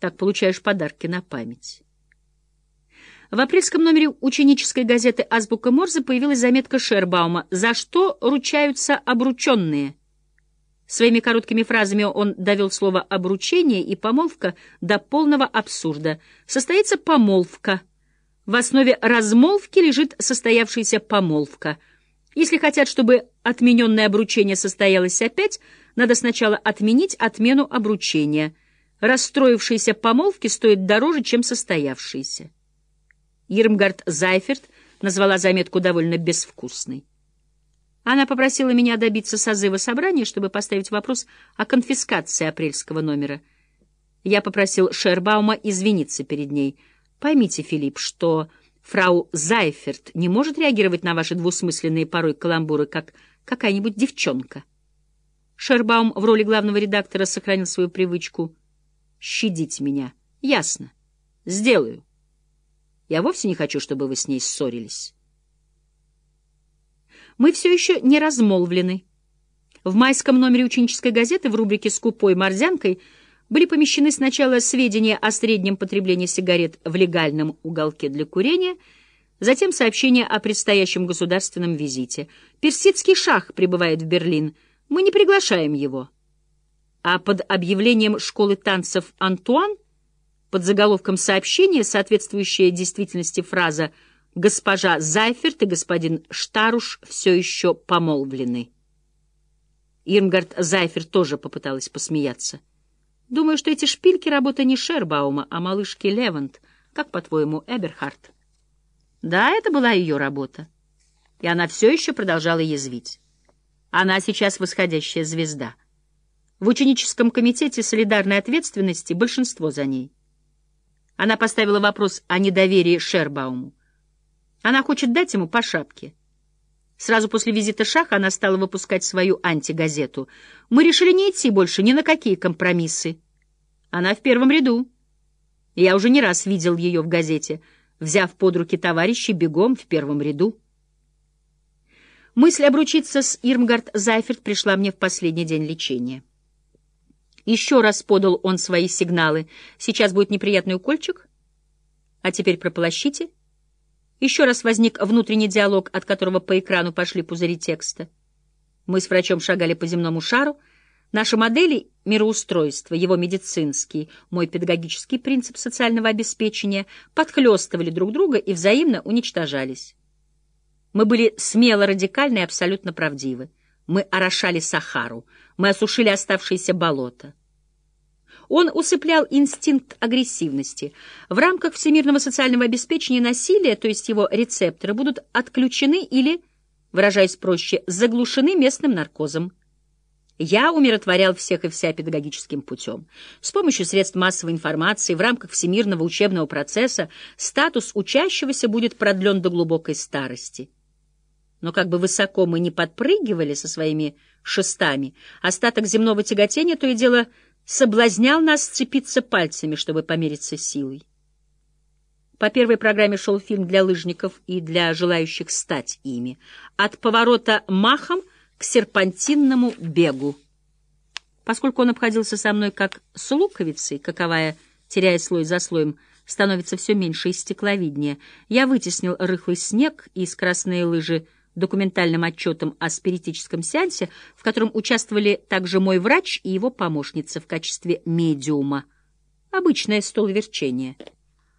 Так получаешь подарки на память. В апрельском номере ученической газеты «Азбука Морзе» появилась заметка Шербаума «За что ручаются обрученные?». Своими короткими фразами он довел слово «обручение» и «помолвка» до полного абсурда. Состоится помолвка. В основе размолвки лежит состоявшаяся помолвка. Если хотят, чтобы отмененное обручение состоялось опять, надо сначала отменить отмену обручения. Расстроившиеся помолвки стоят дороже, чем состоявшиеся. Ирмгард Зайферт назвала заметку довольно безвкусной. Она попросила меня добиться созыва собрания, чтобы поставить вопрос о конфискации апрельского номера. Я попросил Шербаума извиниться перед ней. Поймите, Филипп, что фрау Зайферт не может реагировать на ваши двусмысленные порой каламбуры, как какая-нибудь девчонка. Шербаум в роли главного редактора сохранил свою привычку щадить меня. Ясно. Сделаю. Я вовсе не хочу, чтобы вы с ней ссорились. Мы все еще не размолвлены. В майском номере ученической газеты в рубрике «Скупой морзянкой» были помещены сначала сведения о среднем потреблении сигарет в легальном уголке для курения, затем сообщение о предстоящем государственном визите. Персидский шах прибывает в Берлин. Мы не приглашаем его. А под объявлением школы танцев «Антуан» под заголовком сообщения, соответствующая действительности фраза «Госпожа Зайферт и господин Штаруш все еще помолвлены». Ирмгард Зайферт тоже попыталась посмеяться. «Думаю, что эти шпильки — работа не Шербаума, а малышки Левант. Как, по-твоему, Эберхард?» Да, это была ее работа. И она все еще продолжала язвить. Она сейчас восходящая звезда. В ученическом комитете солидарной ответственности большинство за ней. Она поставила вопрос о недоверии Шербауму. Она хочет дать ему по шапке. Сразу после визита Шаха она стала выпускать свою антигазету. Мы решили не идти больше ни на какие компромиссы. Она в первом ряду. Я уже не раз видел ее в газете, взяв под руки товарищей бегом в первом ряду. Мысль обручиться с Ирмгард Зайферт пришла мне в последний день лечения. Еще раз подал он свои сигналы. Сейчас будет неприятный укольчик. А теперь прополощите. Еще раз возник внутренний диалог, от которого по экрану пошли пузыри текста. Мы с врачом шагали по земному шару. Наши модели мироустройства, его медицинский, мой педагогический принцип социального обеспечения подхлестывали друг друга и взаимно уничтожались. Мы были смело радикальны и абсолютно правдивы. Мы орошали Сахару, мы осушили оставшиеся болота. Он усыплял инстинкт агрессивности. В рамках всемирного социального обеспечения насилия, то есть его рецепторы, будут отключены или, выражаясь проще, заглушены местным наркозом. Я умиротворял всех и вся педагогическим путем. С помощью средств массовой информации в рамках всемирного учебного процесса статус учащегося будет продлен до глубокой старости. Но как бы высоко мы ни подпрыгивали со своими шестами, остаток земного тяготения то и дело – соблазнял нас сцепиться пальцами, чтобы помериться силой. По первой программе шел фильм для лыжников и для желающих стать ими. От поворота махом к серпантинному бегу. Поскольку он обходился со мной как с луковицей, каковая, теряя слой за слоем, становится все меньше и стекловиднее, я вытеснил рыхлый снег и скоростные лыжи документальным отчетом о спиритическом сеансе, в котором участвовали также мой врач и его помощница в качестве медиума. Обычное столверчение —